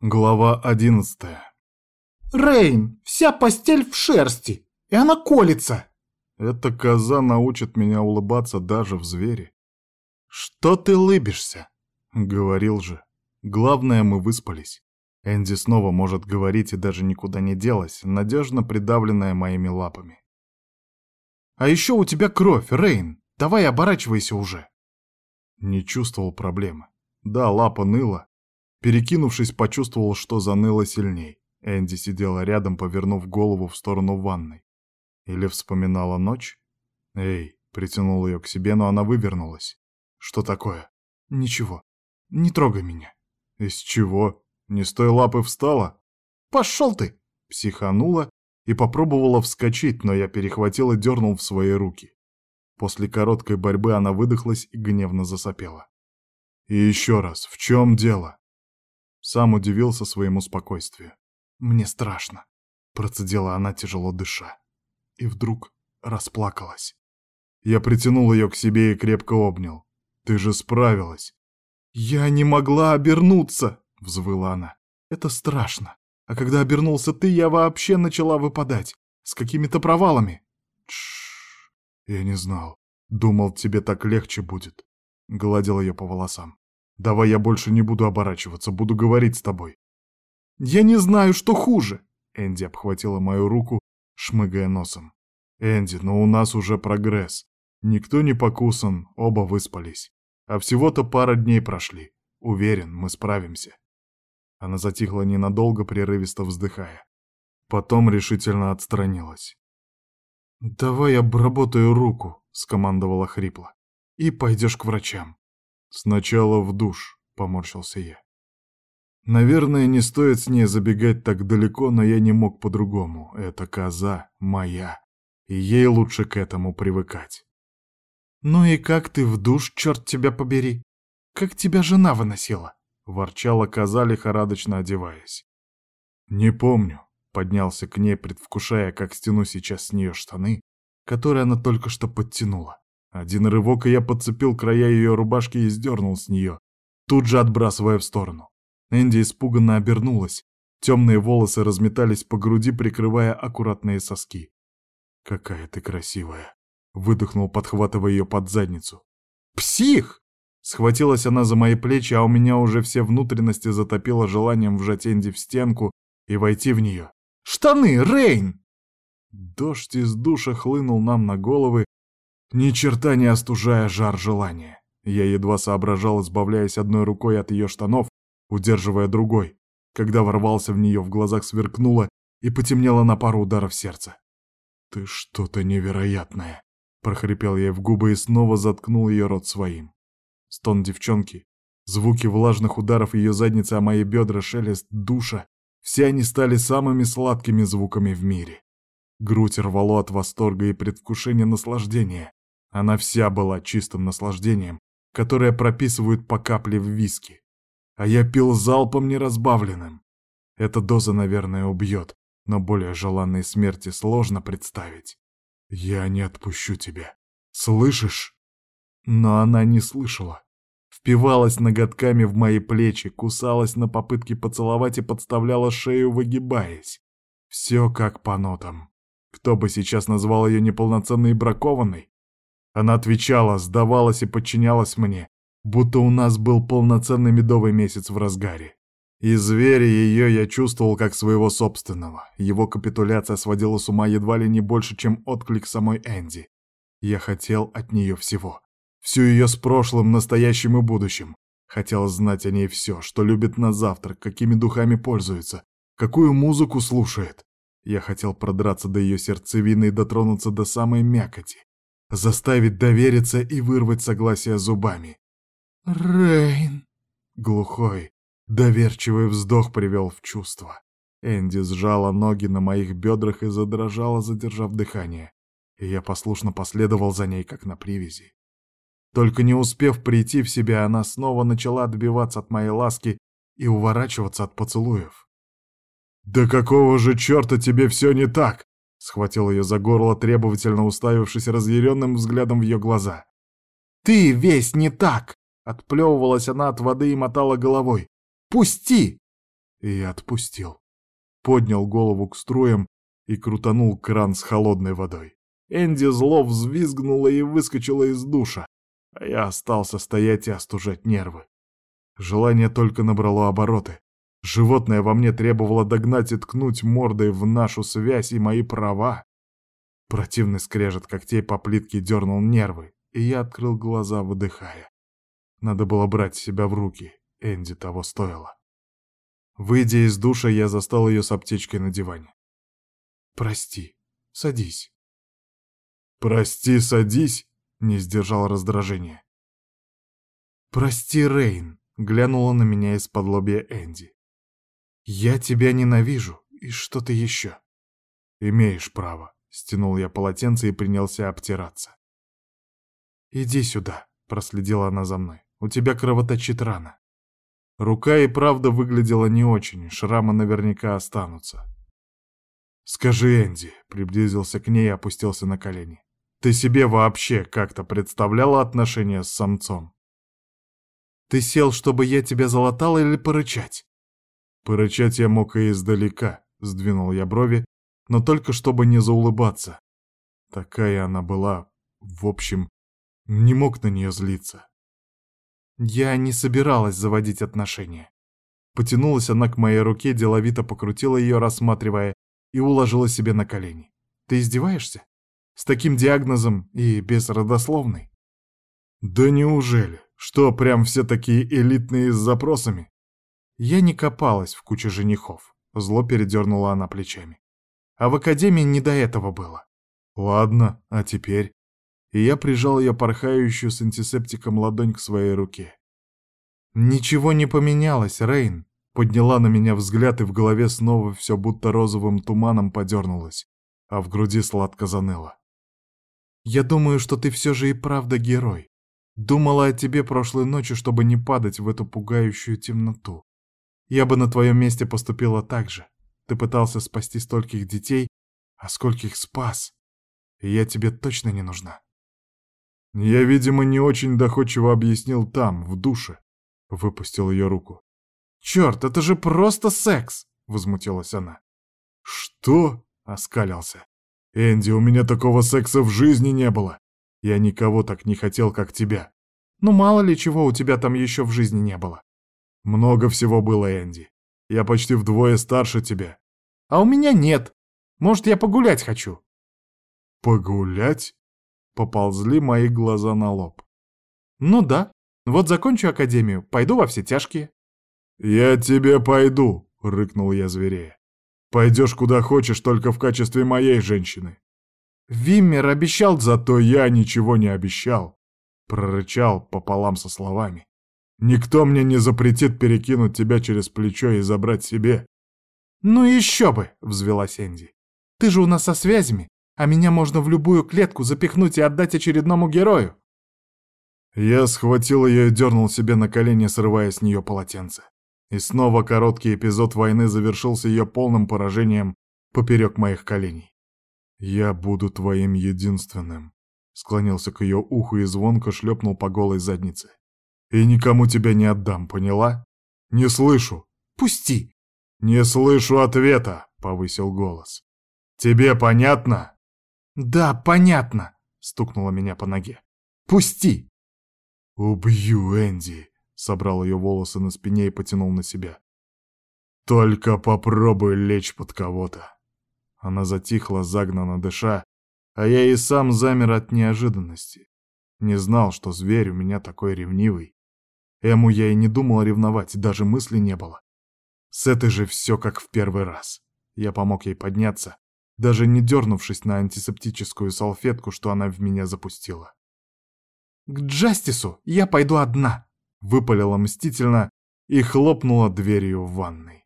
Глава одиннадцатая. «Рейн, вся постель в шерсти, и она колется!» Эта коза научит меня улыбаться даже в звере. «Что ты лыбишься?» — говорил же. Главное, мы выспались. Энди снова может говорить и даже никуда не делась, надежно придавленная моими лапами. «А еще у тебя кровь, Рейн! Давай оборачивайся уже!» Не чувствовал проблемы. Да, лапа ныла, Перекинувшись, почувствовал, что заныло сильней. Энди сидела рядом, повернув голову в сторону ванной. Или вспоминала ночь? Эй, притянул ее к себе, но она вывернулась. Что такое? Ничего. Не трогай меня. Из чего? Не с той лапы встала? Пошел ты! Психанула и попробовала вскочить, но я перехватил и дернул в свои руки. После короткой борьбы она выдохлась и гневно засопела. И еще раз, в чем дело? Сам удивился своему спокойствию. «Мне страшно», — процедила она, тяжело дыша. И вдруг расплакалась. Я притянул ее к себе и крепко обнял. «Ты же справилась!» «Я не могла обернуться!» — взвыла она. «Это страшно. А когда обернулся ты, я вообще начала выпадать. С какими-то провалами». Тш, я не знал. Думал, тебе так легче будет. Гладил ее по волосам. Давай я больше не буду оборачиваться, буду говорить с тобой. Я не знаю, что хуже. Энди обхватила мою руку, шмыгая носом. Энди, но у нас уже прогресс. Никто не покусан, оба выспались. А всего-то пара дней прошли. Уверен, мы справимся. Она затихла ненадолго, прерывисто вздыхая. Потом решительно отстранилась. «Давай обработаю руку», — скомандовала хрипло. «И пойдешь к врачам». «Сначала в душ», — поморщился я. Наверное, не стоит с ней забегать так далеко, но я не мог по-другому. Эта коза моя, и ей лучше к этому привыкать. «Ну и как ты в душ, черт тебя побери? Как тебя жена выносила?» — ворчала коза, лихорадочно одеваясь. «Не помню», — поднялся к ней, предвкушая, как стяну сейчас с нее штаны, которые она только что подтянула. Один рывок, и я подцепил края ее рубашки и сдернул с нее, тут же отбрасывая в сторону. Энди испуганно обернулась. Темные волосы разметались по груди, прикрывая аккуратные соски. «Какая ты красивая!» — выдохнул, подхватывая ее под задницу. «Псих!» Схватилась она за мои плечи, а у меня уже все внутренности затопило желанием вжать Энди в стенку и войти в нее. «Штаны, Рейн!» Дождь из душа хлынул нам на головы, ни черта не остужая жар желания. Я едва соображал, избавляясь одной рукой от ее штанов, удерживая другой, когда ворвался в нее, в глазах сверкнуло и потемнело на пару ударов сердца. «Ты что-то невероятное!» — прохрипел я в губы и снова заткнул ее рот своим. Стон девчонки, звуки влажных ударов ее задницы о мои бедра, шелест душа — все они стали самыми сладкими звуками в мире. Грудь рвало от восторга и предвкушения наслаждения. Она вся была чистым наслаждением, которое прописывают по капле в виски. А я пил залпом неразбавленным. Эта доза, наверное, убьет, но более желанной смерти сложно представить. Я не отпущу тебя. Слышишь? Но она не слышала. Впивалась ноготками в мои плечи, кусалась на попытке поцеловать и подставляла шею, выгибаясь. Все как по нотам. Кто бы сейчас назвал ее неполноценной и бракованной? Она отвечала, сдавалась и подчинялась мне, будто у нас был полноценный медовый месяц в разгаре. И зверя ее я чувствовал как своего собственного. Его капитуляция сводила с ума едва ли не больше, чем отклик самой Энди. Я хотел от нее всего. Всю ее с прошлым, настоящим и будущим. Хотел знать о ней все, что любит на завтрак, какими духами пользуется, какую музыку слушает. Я хотел продраться до ее сердцевины и дотронуться до самой мякоти заставить довериться и вырвать согласие зубами. «Рейн!» Глухой, доверчивый вздох привел в чувство. Энди сжала ноги на моих бедрах и задрожала, задержав дыхание. И я послушно последовал за ней, как на привязи. Только не успев прийти в себя, она снова начала отбиваться от моей ласки и уворачиваться от поцелуев. «Да какого же черта тебе все не так?» Схватил ее за горло, требовательно уставившись разъяренным взглядом в ее глаза. «Ты весь не так!» Отплевывалась она от воды и мотала головой. «Пусти!» И отпустил. Поднял голову к струям и крутанул кран с холодной водой. Энди зло взвизгнула и выскочила из душа, а я остался стоять и остужать нервы. Желание только набрало обороты. Животное во мне требовало догнать и ткнуть мордой в нашу связь и мои права. Противный скрежет когтей по плитке дернул нервы, и я открыл глаза, выдыхая. Надо было брать себя в руки, Энди того стоило. Выйдя из душа, я застал ее с аптечкой на диване. «Прости, садись». «Прости, садись», — не сдержал раздражения. «Прости, Рейн», — глянула на меня из-под лобья Энди. «Я тебя ненавижу, и что-то еще». «Имеешь право», — стянул я полотенце и принялся обтираться. «Иди сюда», — проследила она за мной. «У тебя кровоточит рана». Рука и правда выглядела не очень, шрамы наверняка останутся. «Скажи, Энди», — приблизился к ней и опустился на колени. Ты себе вообще как-то представляла отношения с самцом? Ты сел, чтобы я тебя залатал или порычать? Порычать я мог и издалека, сдвинул я брови, но только чтобы не заулыбаться. Такая она была, в общем, не мог на нее злиться. Я не собиралась заводить отношения. Потянулась она к моей руке, деловито покрутила ее, рассматривая, и уложила себе на колени. Ты издеваешься? С таким диагнозом и без родословной? Да неужели? Что, прям все такие элитные с запросами? Я не копалась в куче женихов. Зло передернула она плечами. А в академии не до этого было. Ладно, а теперь? И я прижал ее порхающую с антисептиком ладонь к своей руке. Ничего не поменялось, Рейн. Подняла на меня взгляд, и в голове снова все будто розовым туманом подернулось, а в груди сладко заныло. Я думаю, что ты все же и правда герой. Думала о тебе прошлой ночью, чтобы не падать в эту пугающую темноту. Я бы на твоем месте поступила так же. Ты пытался спасти стольких детей, а скольких спас. И я тебе точно не нужна. Я, видимо, не очень доходчиво объяснил там, в душе. Выпустил ее руку. «Черт, это же просто секс!» — возмутилась она. «Что?» — оскалился. «Энди, у меня такого секса в жизни не было. Я никого так не хотел, как тебя. Ну, мало ли чего у тебя там еще в жизни не было. Много всего было, Энди. Я почти вдвое старше тебя. А у меня нет. Может, я погулять хочу?» «Погулять?» Поползли мои глаза на лоб. «Ну да. Вот закончу академию, пойду во все тяжкие». «Я тебе пойду», — рыкнул я зверея. Пойдешь куда хочешь, только в качестве моей женщины. Виммер обещал, зато я ничего не обещал. Прорычал пополам со словами. Никто мне не запретит перекинуть тебя через плечо и забрать себе. Ну еще бы, взвелась Энди. Ты же у нас со связями, а меня можно в любую клетку запихнуть и отдать очередному герою. Я схватил ее и дернул себе на колени, срывая с нее полотенце. И снова короткий эпизод войны завершился ее полным поражением поперек моих коленей. «Я буду твоим единственным», — склонился к ее уху и звонко шлепнул по голой заднице. «И никому тебя не отдам, поняла? Не слышу. Пусти!» «Не слышу ответа», — повысил голос. «Тебе понятно?» «Да, понятно», — стукнула меня по ноге. «Пусти!» «Убью Энди», Собрал ее волосы на спине и потянул на себя. «Только попробуй лечь под кого-то!» Она затихла, загнанно дыша, а я и сам замер от неожиданности. Не знал, что зверь у меня такой ревнивый. Эму я и не думал ревновать, даже мысли не было. С этой же все как в первый раз. Я помог ей подняться, даже не дернувшись на антисептическую салфетку, что она в меня запустила. «К Джастису я пойду одна!» выпалила мстительно и хлопнула дверью в ванной.